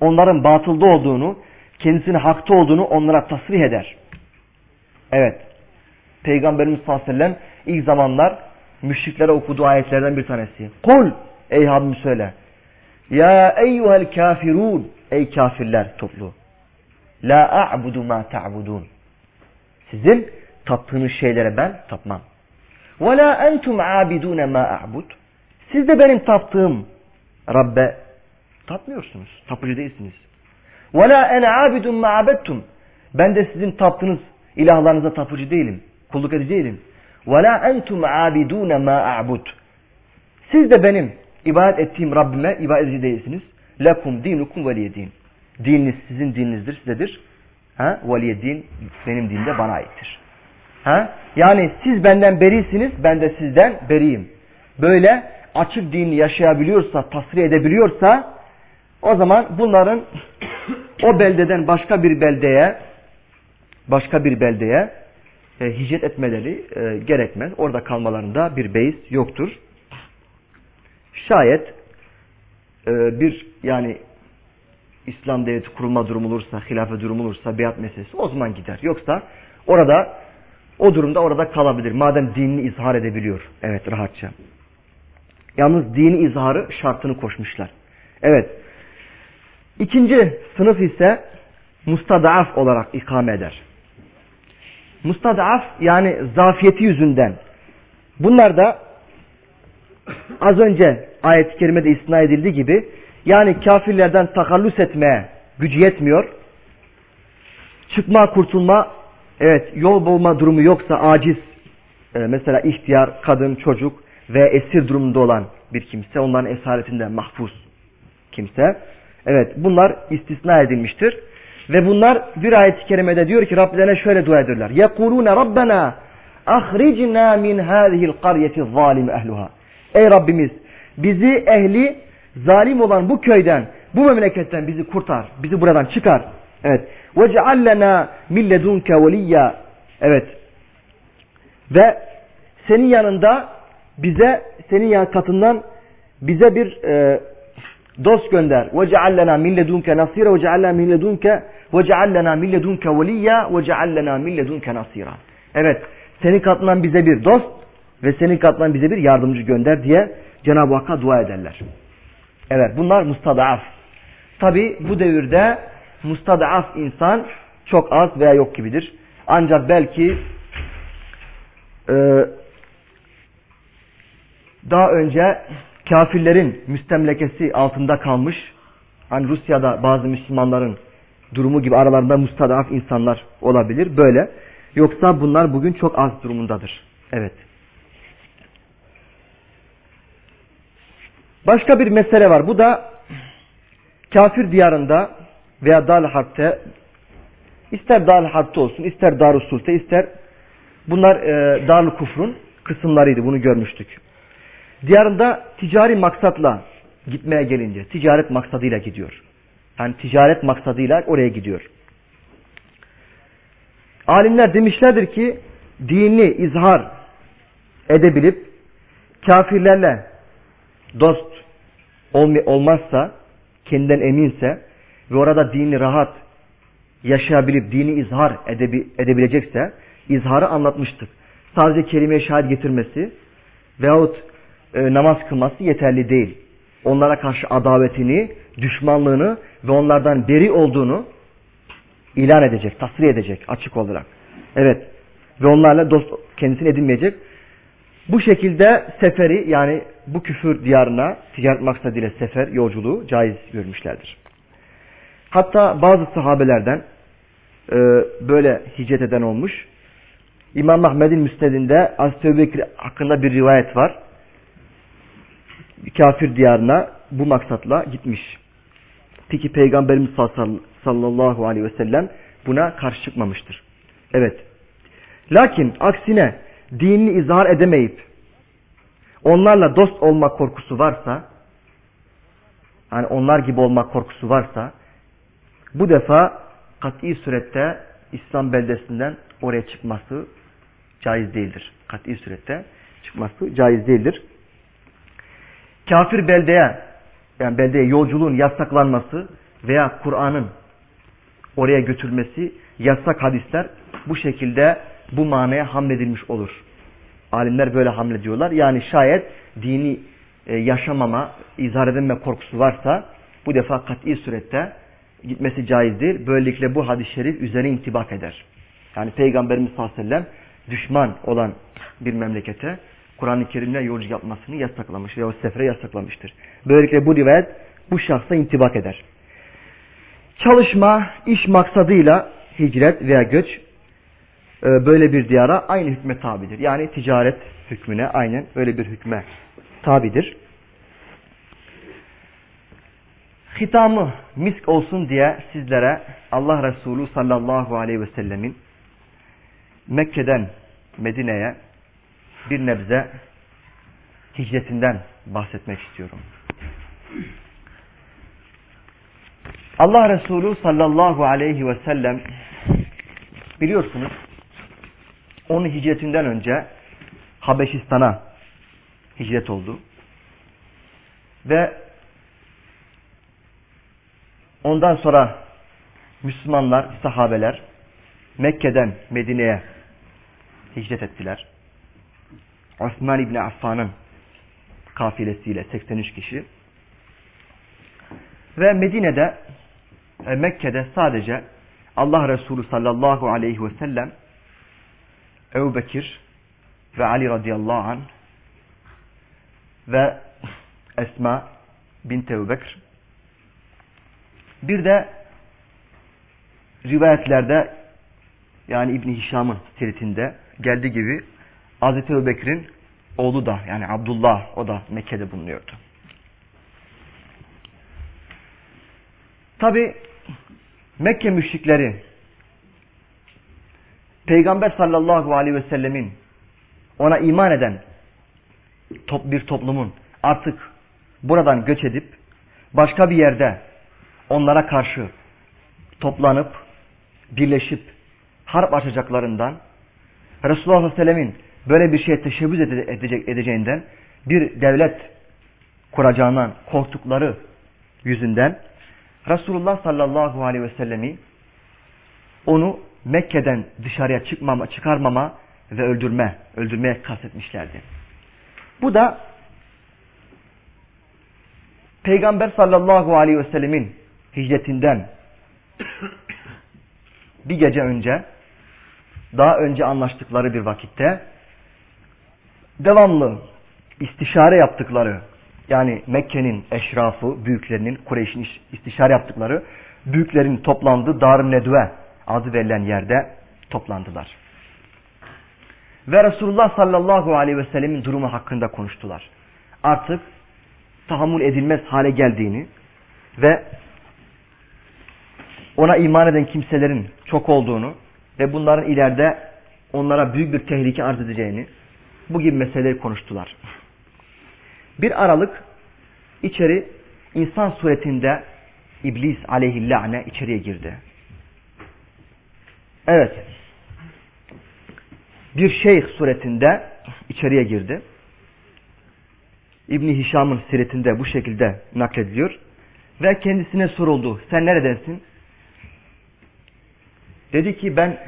Onların batılda olduğunu, kendisinin hakta olduğunu onlara tasrih eder. Evet. Peygamberimiz sallallahu aleyhi ve sellem ilk zamanlar müşriklere okuduğu ayetlerden bir tanesi. Kul ey Habibim söyle. Ya eyyuhel kafirun ey kafirler toplu. La a'budu ma ta'budun. Sizin taptığınız şeylere ben tapmam. Ve la entum abidun ma a'bud. Siz de benim taptığım Rabbe tapmıyorsunuz. Tapıcı değilsiniz. Ve la ene abidun ma abettum. Ben de sizin taptığınız ilahlarınıza tapıcı değilim. Kulluk edici değilim. وَلَا أَنْتُمْ عَابِدُونَ مَا أَعْبُدُ Siz de benim ibadet ettiğim Rabbime ibadet edici değilsiniz. لَكُمْ دِينُكُمْ وَلِيَ din. Dininiz sizin dininizdir, sizedir. Ha? Veliye din benim dinde bana aittir. Ha? Yani siz benden berisiniz, ben de sizden beriyim. Böyle açık dini yaşayabiliyorsa, tasrih edebiliyorsa o zaman bunların o beldeden başka bir beldeye başka bir beldeye e, hicret etmeleri e, gerekmez. Orada kalmalarında bir beis yoktur. Şayet e, bir yani İslam devleti kurulma durumu olursa, hilafet durumu olursa, beyat meselesi o zaman gider. Yoksa orada o durumda orada kalabilir. Madem dinini izhar edebiliyor. Evet rahatça. Yalnız dini izharı şartını koşmuşlar. Evet. İkinci sınıf ise mustadaaf olarak ikame eder mustadaf yani zafiyeti yüzünden. Bunlar da az önce ayet-i kerimede istina edildiği gibi yani kafirlerden takallüs etmeye gücü yetmiyor. Çıkma, kurtulma, evet yol bulma durumu yoksa aciz, e, mesela ihtiyar, kadın, çocuk ve esir durumunda olan bir kimse, onların esaretinde mahfuz kimse. Evet bunlar istisna edilmiştir. Ve bunlar bir ayet-i kerimede diyor ki Rablerine şöyle dua ederler. يَقُولُونَ رَبَّنَا اَخْرِجْنَا مِنْ هَذِهِ الْقَرْيَةِ الظَّالِمِ اَهْلُهَا Ey Rabbimiz bizi ehli zalim olan bu köyden, bu memleketten bizi kurtar, bizi buradan çıkar. Evet. وَجَعَلْ لَنَا مِنْ لَدُنْكَ وَلِيَّا Evet. Ve senin yanında bize, senin katından bize bir e, Dost gönder. Ve ceallena min ledunke nasira ve ceallena min ledunke ve ceallena min ledunke veliyya ve ceallena min ledunke nasira. Evet. Senin katından bize bir dost ve senin katından bize bir yardımcı gönder diye Cenab-ı Hakk'a dua ederler. Evet. Bunlar mustadaf. Tabi bu devirde mustadaf insan çok az veya yok gibidir. Ancak belki e, daha önce kafirlerin müstemlekesi altında kalmış, hani Rusya'da bazı Müslümanların durumu gibi aralarında mustadaf insanlar olabilir böyle. Yoksa bunlar bugün çok az durumundadır. Evet. Başka bir mesele var. Bu da kafir diyarında veya Dal Harp'te ister Dal Harp'te olsun, ister Darüsul'te, ister bunlar e, Darül Kufr'un kısımlarıydı. Bunu görmüştük. Diyarında ticari maksatla gitmeye gelince, ticaret maksadıyla gidiyor. Yani ticaret maksadıyla oraya gidiyor. Alimler demişlerdir ki dini izhar edebilip kafirlerle dost olmazsa, kendinden eminse ve orada dini rahat yaşayabilip dini izhar edebi, edebilecekse izharı anlatmıştık. Sadece kelime şahit getirmesi veyahut e, namaz kılması yeterli değil. Onlara karşı adavetini, düşmanlığını ve onlardan beri olduğunu ilan edecek, tasvir edecek açık olarak. Evet. Ve onlarla dost kendisini edinmeyecek. Bu şekilde seferi yani bu küfür diyarına ticaret maksadıyla sefer yolculuğu caiz görmüşlerdir. Hatta bazı sahabelerden e, böyle hicret eden olmuş. İmam Ahmed'in müsnedinde Hazreti Bekir hakkında bir rivayet var kafir diyarına bu maksatla gitmiş. Peki Peygamberimiz sallallahu aleyhi ve sellem buna karşı çıkmamıştır. Evet. Lakin aksine dinini izhar edemeyip onlarla dost olma korkusu varsa hani onlar gibi olmak korkusu varsa bu defa kat'i surette İslam beldesinden oraya çıkması caiz değildir. Kat'i surette çıkması caiz değildir kafir beldeye yani beldeye yolculuğun yasaklanması veya Kur'an'ın oraya götürmesi yasak hadisler bu şekilde bu manaya hamledilmiş olur. Alimler böyle hamlediyorlar. Yani şayet dini e, yaşamama, izhar edilme korkusu varsa bu defa kat'i surette gitmesi caiz değil. Böylelikle bu hadis-i şerif üzerine intibak eder. Yani Peygamberimiz sallallahu aleyhi ve sellem düşman olan bir memlekete Kur'an-ı Kerim'le yolculuk yapmasını yasaklamış veya sefere yasaklamıştır. Böylelikle bu rivayet bu şahsa intibak eder. Çalışma, iş maksadıyla hicret veya göç e, böyle bir diyara aynı hükme tabidir. Yani ticaret hükmüne aynen öyle bir hükme tabidir. Hitamı misk olsun diye sizlere Allah Resulü sallallahu aleyhi ve sellemin Mekke'den Medine'ye bir nebze hicretinden bahsetmek istiyorum. Allah Resulü sallallahu aleyhi ve sellem biliyorsunuz onun hicretinden önce Habeşistan'a hicret oldu. Ve ondan sonra Müslümanlar, sahabeler Mekke'den Medine'ye hicret ettiler. Osman İbni Affan'ın kafilesiyle 83 kişi. Ve Medine'de, e, Mekke'de sadece Allah Resulü sallallahu aleyhi ve sellem Ebu Bekir ve Ali radıyallahu anh ve Esma bint Ebu Bekir bir de rivayetlerde yani İbn Hişam'ın siritinde geldiği gibi Hazreti Ebu Bekir'in oğlu da yani Abdullah o da Mekke'de bulunuyordu. Tabi Mekke müşrikleri Peygamber sallallahu aleyhi ve sellemin ona iman eden top, bir toplumun artık buradan göç edip başka bir yerde onlara karşı toplanıp birleşip harp açacaklarından Resulullah sallallahu aleyhi ve sellemin böyle bir şeye teşebbüs edecek, edeceğinden bir devlet kuracağından korktukları yüzünden Resulullah sallallahu aleyhi ve sellemi onu Mekke'den dışarıya çıkmama, çıkarmama ve öldürme, öldürmeye kastetmişlerdi. Bu da Peygamber sallallahu aleyhi ve sellemin hicretinden bir gece önce daha önce anlaştıkları bir vakitte devamlı istişare yaptıkları yani Mekke'nin eşrafı, büyüklerinin, Kureyş'in istişare yaptıkları büyüklerin toplandığı Dar-ı Nedve adı verilen yerde toplandılar. Ve Resulullah sallallahu aleyhi ve sellemin durumu hakkında konuştular. Artık tahammül edilmez hale geldiğini ve ona iman eden kimselerin çok olduğunu ve bunların ileride onlara büyük bir tehlike arz edeceğini bu gibi meseleleri konuştular. Bir aralık içeri insan suretinde İblis aleyhillâne içeriye girdi. Evet. Bir şeyh suretinde içeriye girdi. İbni Hişam'ın siretinde bu şekilde naklediliyor. Ve kendisine soruldu. Sen neredensin? Dedi ki ben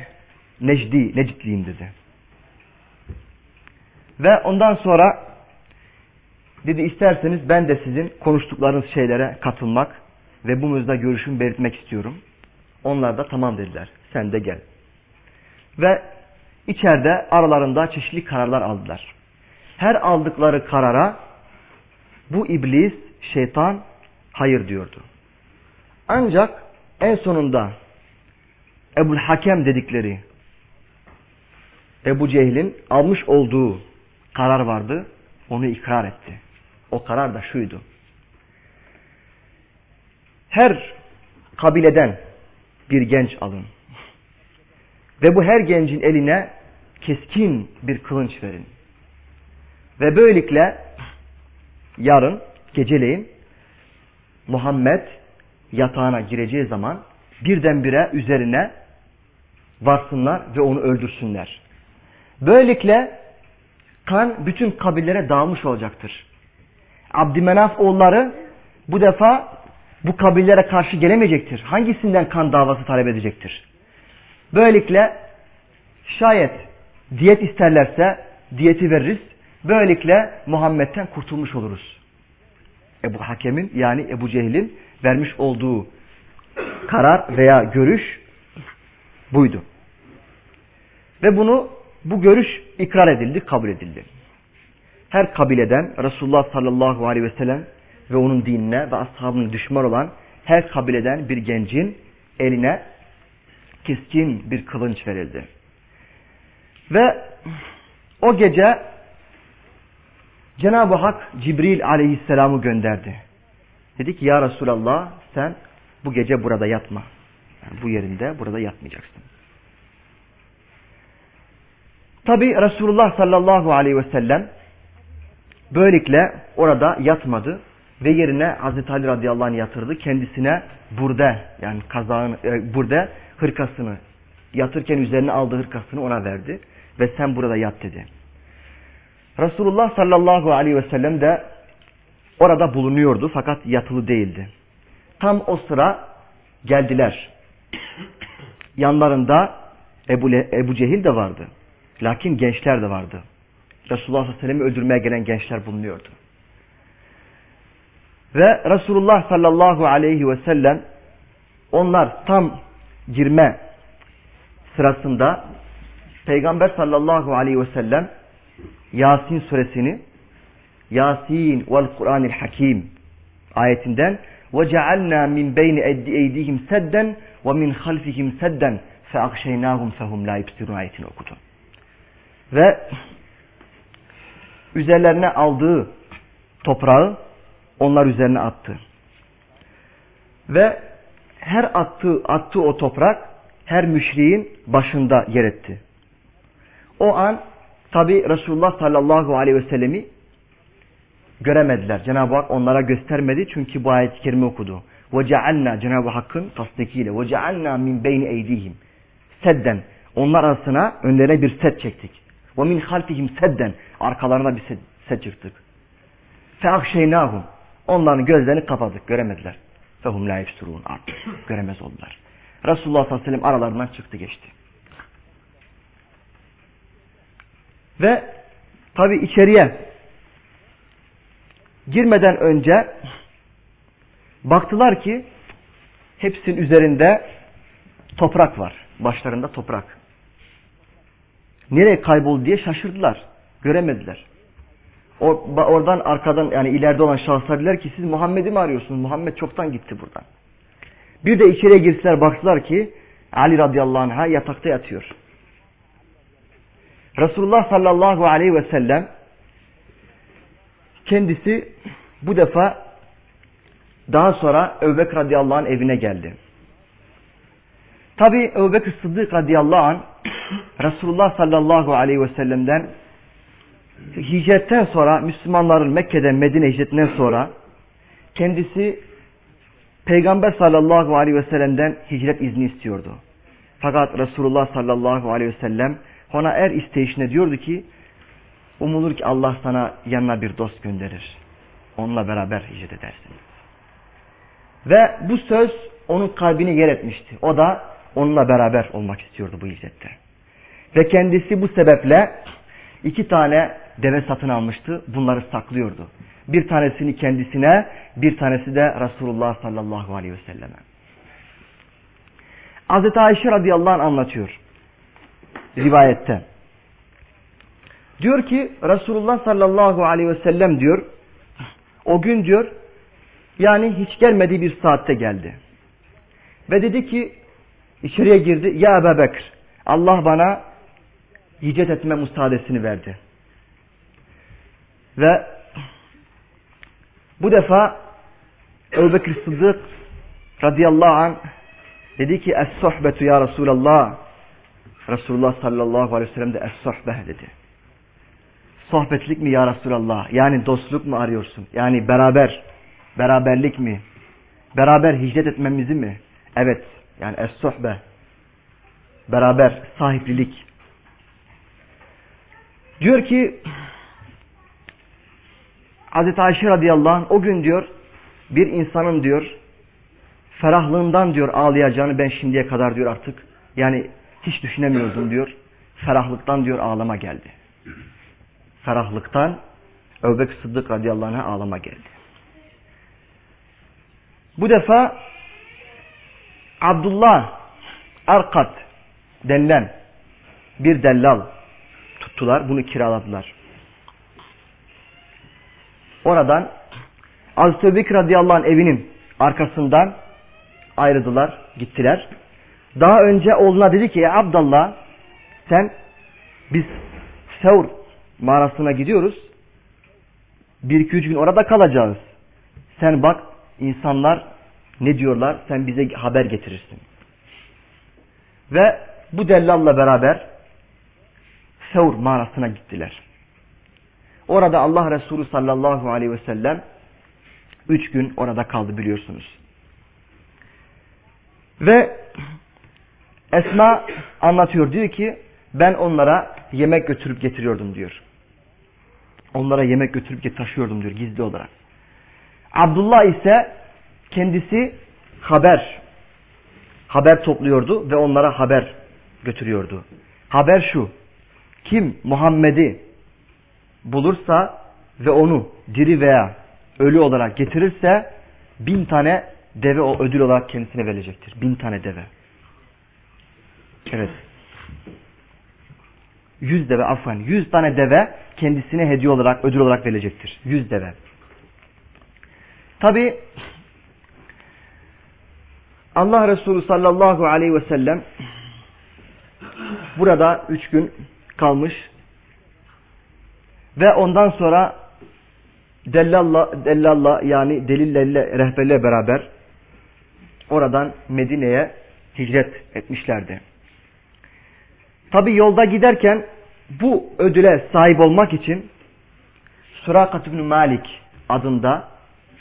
Necdi, Necdliyim dedi. Ve ondan sonra dedi isterseniz ben de sizin konuştuklarınız şeylere katılmak ve bu mevzuda görüşümü belirtmek istiyorum. Onlar da tamam dediler. Sen de gel. Ve içeride aralarında çeşitli kararlar aldılar. Her aldıkları karara bu iblis, şeytan hayır diyordu. Ancak en sonunda Ebul Hakem dedikleri Ebu Cehil'in almış olduğu karar vardı. Onu ikrar etti. O karar da şuydu. Her kabileden bir genç alın. Ve bu her gencin eline keskin bir kılınç verin. Ve böylelikle yarın geceleyin Muhammed yatağına gireceği zaman birdenbire üzerine varsınlar ve onu öldürsünler. Böylelikle kan bütün kabillere dağılmış olacaktır. Abdümenaf oğulları bu defa bu kabillere karşı gelemeyecektir. Hangisinden kan davası talep edecektir? Böylelikle şayet diyet isterlerse diyeti veririz. Böylelikle Muhammed'den kurtulmuş oluruz. Ebu Hakem'in yani Ebu Cehil'in vermiş olduğu karar veya görüş buydu. Ve bunu bu görüş ikrar edildi, kabul edildi. Her kabileden Resulullah sallallahu aleyhi ve sellem ve onun dinine ve ashabının düşman olan her kabileden bir gencin eline keskin bir kılınç verildi. Ve o gece Cenab-ı Hak Cibril aleyhisselamı gönderdi. Dedi ki ya Resulallah sen bu gece burada yatma. Yani bu yerinde burada yatmayacaksın. Tabi Resulullah sallallahu aleyhi ve sellem böylelikle orada yatmadı ve yerine Hazreti Ali radıyallahu anh yatırdı. Kendisine burada yani kazağını, e, burada hırkasını yatırken üzerine aldığı hırkasını ona verdi ve sen burada yat dedi. Resulullah sallallahu aleyhi ve sellem de orada bulunuyordu fakat yatılı değildi. Tam o sıra geldiler. Yanlarında Ebu, Ebu Cehil de vardı. Lakin gençler de vardı. Resulullah sallallahu aleyhi ve sellem'i öldürmeye gelen gençler bulunuyordu. Ve Resulullah sallallahu aleyhi ve sellem onlar tam girme sırasında Peygamber sallallahu aleyhi ve sellem Yasin suresini Yasin vel Kur'anil Hakim ayetinden ve cealna min beyni eydihim sedden ve min halfihim sedden fe akşeynahum fehum la ayetini okudu Ve üzerlerine aldığı toprağı onlar üzerine attı. Ve her attığı, attığı o toprak her müşriğin başında yer etti. O an tabi Resulullah sallallahu aleyhi ve sellemi göremediler. Cenab-ı Hak onlara göstermedi çünkü bu ayet-i kerime okudu. وَجَعَلْنَا Cenab-ı Hakk'ın tasdikiyle وَجَعَلْنَا مِنْ بَيْنِ اَيْدِيهِمْ Sedden. Onlar arasına önlerine bir set çektik. Ve min halfihim. Arkalarına bir set çırptık. Feakşeynâhum. Onların gözlerini kapadık. Göremediler. Fehum la yefsurûn. Artık göremez oldular. Resulullah sallallahu aleyhi ve sellem aralarından çıktı geçti. Ve tabi içeriye girmeden önce baktılar ki hepsinin üzerinde toprak var. Başlarında toprak. Nereye kayboldu diye şaşırdılar. Göremediler. oradan arkadan yani ileride olan şahıslar dediler ki siz Muhammed'i mi arıyorsunuz? Muhammed çoktan gitti buradan. Bir de içeriye girseler baktılar ki Ali radıyallahu anh'a yatakta yatıyor. Resulullah sallallahu aleyhi ve sellem kendisi bu defa daha sonra Ebu radıyallahu anh evine geldi. Tabi Bekir Sıddık radıyallahu anh Resulullah sallallahu aleyhi ve sellem'den hicretten sonra Müslümanların Mekke'den Medine hicretinden sonra kendisi Peygamber sallallahu aleyhi ve sellem'den hicret izni istiyordu. Fakat Resulullah sallallahu aleyhi ve sellem ona er isteyişine diyordu ki umulur ki Allah sana yanına bir dost gönderir. Onunla beraber hicret edersin. Ve bu söz onun kalbini yer etmişti. O da onunla beraber olmak istiyordu bu hicrette. Ve kendisi bu sebeple iki tane deve satın almıştı. Bunları saklıyordu. Bir tanesini kendisine, bir tanesi de Resulullah sallallahu aleyhi ve selleme. Hazreti Ayşe radıyallahu anh anlatıyor. Rivayette. Diyor ki Resulullah sallallahu aleyhi ve sellem diyor o gün diyor yani hiç gelmediği bir saatte geldi. Ve dedi ki içeriye girdi. Ya Ebu Bekir Allah bana hicret etme müsaadesini verdi. Ve bu defa Ebu Bekir Sıddık radıyallahu anh dedi ki Es-sohbetu ya Resulallah Resulullah sallallahu aleyhi ve sellem de Es-sohbeh dedi. Sohbetlik mi ya Resulallah? Yani dostluk mu arıyorsun? Yani beraber, beraberlik mi? Beraber hicret etmemizi mi? Evet. Yani es-sohbe. Beraber sahiplilik. Diyor ki Hazreti Ayşe radıyallahu anh o gün diyor bir insanın diyor ferahlığından diyor ağlayacağını ben şimdiye kadar diyor artık yani hiç düşünemiyordum diyor. Ferahlıktan diyor ağlama geldi. Ferahlıktan Öbek Sıddık radıyallahu anh'a ağlama geldi. Bu defa Abdullah Arkat denilen bir dellal tuttular. Bunu kiraladılar. Oradan Hazreti Bekir radıyallahu anh evinin arkasından ayrıldılar, gittiler. Daha önce oğluna dedi ki Abdallah sen biz Sevr mağarasına gidiyoruz. Bir iki üç gün orada kalacağız. Sen bak insanlar ne diyorlar sen bize haber getirirsin. Ve bu dellalla beraber Sevr mağarasına gittiler. Orada Allah Resulü sallallahu aleyhi ve sellem üç gün orada kaldı biliyorsunuz. Ve Esma anlatıyor diyor ki ben onlara yemek götürüp getiriyordum diyor. Onlara yemek götürüp taşıyordum diyor gizli olarak. Abdullah ise kendisi haber haber topluyordu ve onlara haber götürüyordu. Haber şu. Kim Muhammed'i bulursa ve onu diri veya ölü olarak getirirse bin tane deve o ödül olarak kendisine verecektir. Bin tane deve. Evet. Yüz deve afan. Yüz tane deve kendisine hediye olarak, ödül olarak verecektir. Yüz deve. Tabi Allah Resulü sallallahu aleyhi ve sellem burada üç gün kalmış Ve ondan sonra Dellalla, Dellalla yani delillerle, rehberle beraber oradan Medine'ye hicret etmişlerdi. Tabi yolda giderken bu ödüle sahip olmak için Surakat ibn Malik adında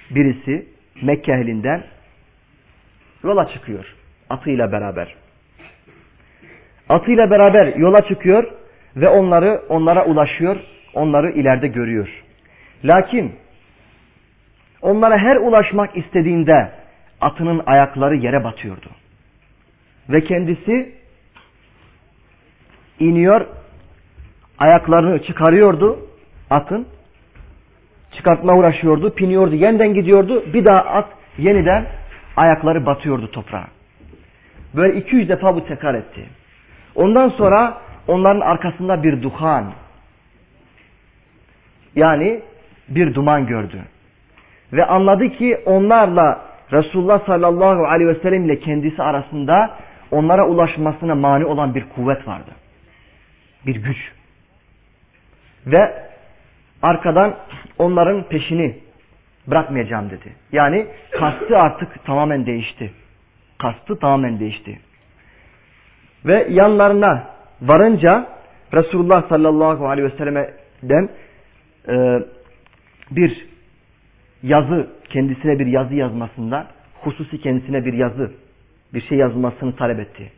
birisi Mekke ehlinden yola çıkıyor atıyla beraber. Atıyla beraber yola çıkıyor ve onları onlara ulaşıyor, onları ileride görüyor. Lakin onlara her ulaşmak istediğinde atının ayakları yere batıyordu. Ve kendisi iniyor, ayaklarını çıkarıyordu atın. Çıkartma uğraşıyordu, piniyordu, yeniden gidiyordu. Bir daha at yeniden ayakları batıyordu toprağa. Böyle 200 defa bu tekrar etti. Ondan sonra onların arkasında bir duhan yani bir duman gördü. Ve anladı ki onlarla Resulullah sallallahu aleyhi ve sellem ile kendisi arasında onlara ulaşmasına mani olan bir kuvvet vardı. Bir güç. Ve arkadan onların peşini bırakmayacağım dedi. Yani kastı artık tamamen değişti. Kastı tamamen değişti. Ve yanlarına varınca Resulullah sallallahu aleyhi ve sellem'den e, bir yazı kendisine bir yazı yazmasında hususi kendisine bir yazı bir şey yazmasını talep etti.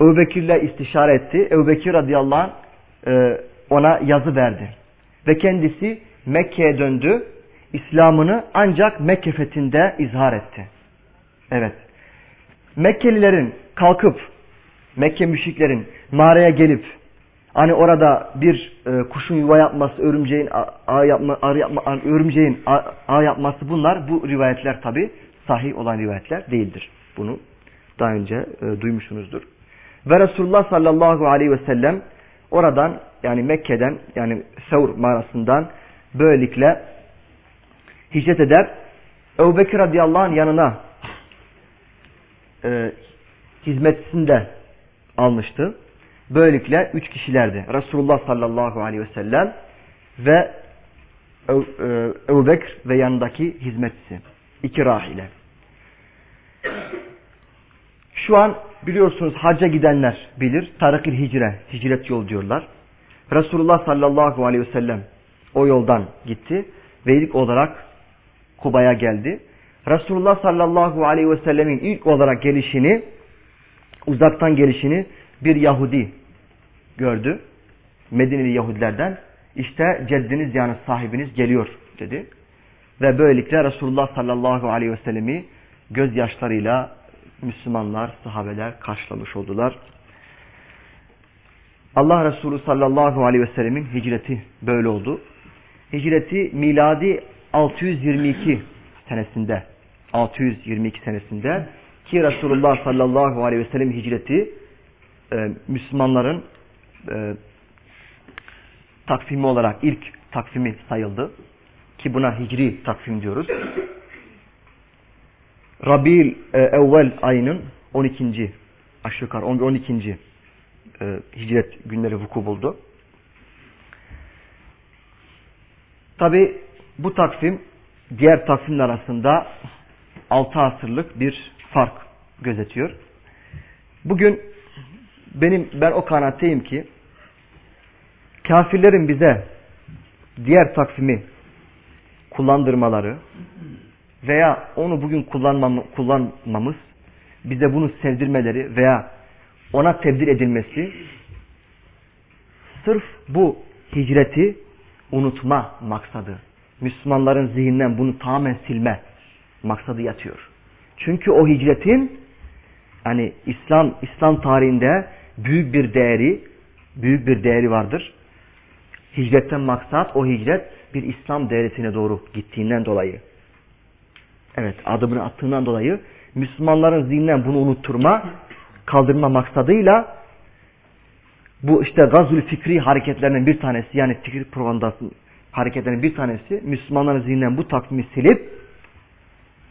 Ebu Bekir'le istişare etti. Ebu Bekir radıyallahu anh e, ona yazı verdi. Ve kendisi Mekke'ye döndü. İslam'ını ancak Mekke fethinde izhar etti. Evet. Mekkelilerin kalkıp Mekke müşriklerin mağaraya gelip hani orada bir e, kuşun yuva yapması, örümceğin ağ yapma, arı yapma, örümceğin ağ yapması bunlar bu rivayetler tabi sahih olan rivayetler değildir. Bunu daha önce e, duymuşsunuzdur. Ve Resulullah sallallahu aleyhi ve sellem oradan yani Mekke'den yani Sevr mağarasından böylelikle hicret eder. Ebu Bekir radıyallahu anh yanına e, hizmetinde almıştı. Böylelikle üç kişilerdi. Resulullah sallallahu aleyhi ve sellem ve e, Ebu Bekir ve yanındaki hizmetçisi. İki rahile. Şu an biliyorsunuz hacca gidenler bilir. Tarık-ül Hicre, hicret yol diyorlar. Resulullah sallallahu aleyhi ve sellem o yoldan gitti ve ilk olarak Kuba'ya geldi. Resulullah sallallahu aleyhi ve sellemin ilk olarak gelişini, uzaktan gelişini bir Yahudi gördü. Medineli Yahudilerden. İşte ceddiniz yani sahibiniz geliyor dedi. Ve böylelikle Resulullah sallallahu aleyhi ve sellemi gözyaşlarıyla Müslümanlar, sahabeler karşılamış oldular. Allah Resulü sallallahu aleyhi ve sellemin hicreti böyle oldu. Hicreti miladi 622 senesinde 622 senesinde ki Resulullah sallallahu aleyhi ve sellem hicreti e, Müslümanların e, takvimi olarak ilk takvimi sayıldı. Ki buna hicri takvim diyoruz. Rabi'l e, evvel ayının 12. aşağı yukarı 12. E, hicret günleri vuku buldu. Tabi bu takvim diğer takvimler arasında 6 asırlık bir fark gözetiyor. Bugün benim ben o kanaatteyim ki kafirlerin bize diğer takvimi kullandırmaları veya onu bugün kullanmamız bize bunu sevdirmeleri veya ona tebdil edilmesi sırf bu hicreti unutma maksadı. Müslümanların zihninden bunu tamamen silme maksadı yatıyor. Çünkü o hicretin hani İslam İslam tarihinde büyük bir değeri büyük bir değeri vardır. Hicretten maksat o hicret bir İslam devletine doğru gittiğinden dolayı. Evet adımını attığından dolayı Müslümanların zihninden bunu unutturma, kaldırma maksadıyla bu işte gazül fikri hareketlerinin bir tanesi yani fikir propagandası hareketlerinin bir tanesi Müslümanların zihninden bu takvimi silip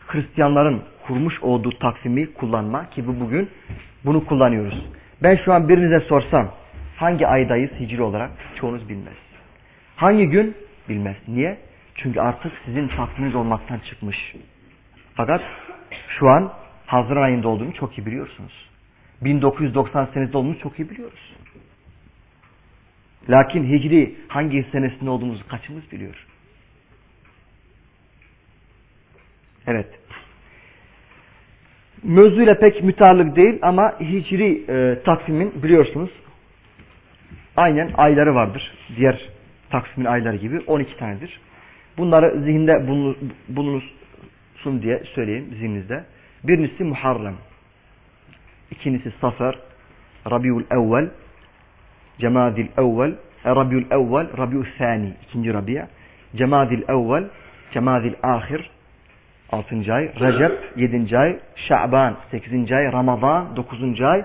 Hristiyanların kurmuş olduğu takvimi kullanma ki bu bugün bunu kullanıyoruz. Ben şu an birinize sorsam hangi aydayız hicri olarak çoğunuz bilmez. Hangi gün? Bilmez. Niye? Çünkü artık sizin takviminiz olmaktan çıkmış. Fakat şu an Haziran ayında olduğunu çok iyi biliyorsunuz. 1990 senesinde olduğunu çok iyi biliyoruz. Lakin Hicri hangi senesinde olduğumuzu kaçımız biliyor? Evet. Mözüyle pek mütarlık değil ama Hicri e, takvimin biliyorsunuz aynen ayları vardır. Diğer takvimin ayları gibi 12 tanedir. Bunları zihinde bulunsun diye söyleyeyim zihninizde. Birincisi Muharrem. İkincisi Safer, Rabiul Evvel, Cemadil Evvel, e, Rabiul Evvel, Rabiul Sani, ikinci Rabia, Cemadil Evvel, Cemadil Ahir, altıncı ay, Recep, yedinci ay, Şaban, sekizinci ay, Ramazan, dokuzuncu ay,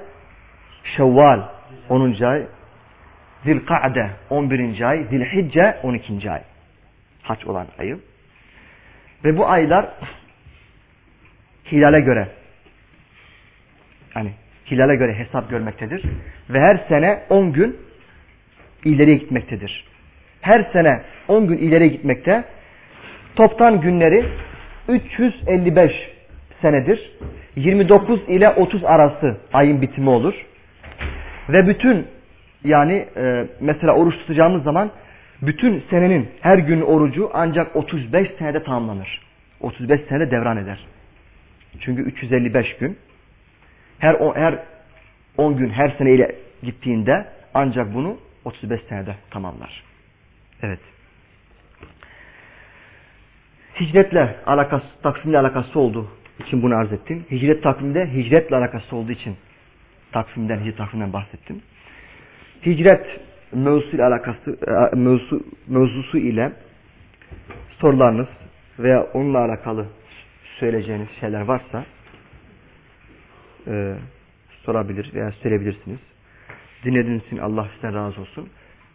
Şevval, onuncu ay, Zilka'de, on birinci ay, Zilhicce, on ikinci ay. Haç olan ayı. Ve bu aylar hilale göre yani hilale göre hesap görmektedir. Ve her sene 10 gün ileriye gitmektedir. Her sene 10 gün ileriye gitmekte. Toptan günleri 355 senedir. 29 ile 30 arası ayın bitimi olur. Ve bütün yani e, mesela oruç tutacağımız zaman bütün senenin her gün orucu ancak 35 senede tamamlanır. 35 senede devran eder. Çünkü 355 gün her o her 10 gün her sene ile gittiğinde ancak bunu 35 senede tamamlar. Evet. Hicretle alakası, takvimle alakası olduğu için bunu arz ettim. Hicret takvimde hicretle alakası olduğu için takvimden, hicret takvimden bahsettim. Hicret mevzusu alakası, e, mevzu, mevzusu ile sorularınız veya onunla alakalı söyleyeceğiniz şeyler varsa e, sorabilir veya söyleyebilirsiniz. Dinlediğiniz için Allah sizden razı olsun.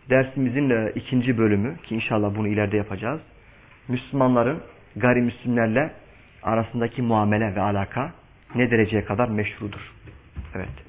Dersimizin de ikinci bölümü ki inşallah bunu ileride yapacağız. Müslümanların gayrimüslimlerle arasındaki muamele ve alaka ne dereceye kadar meşrudur? Evet.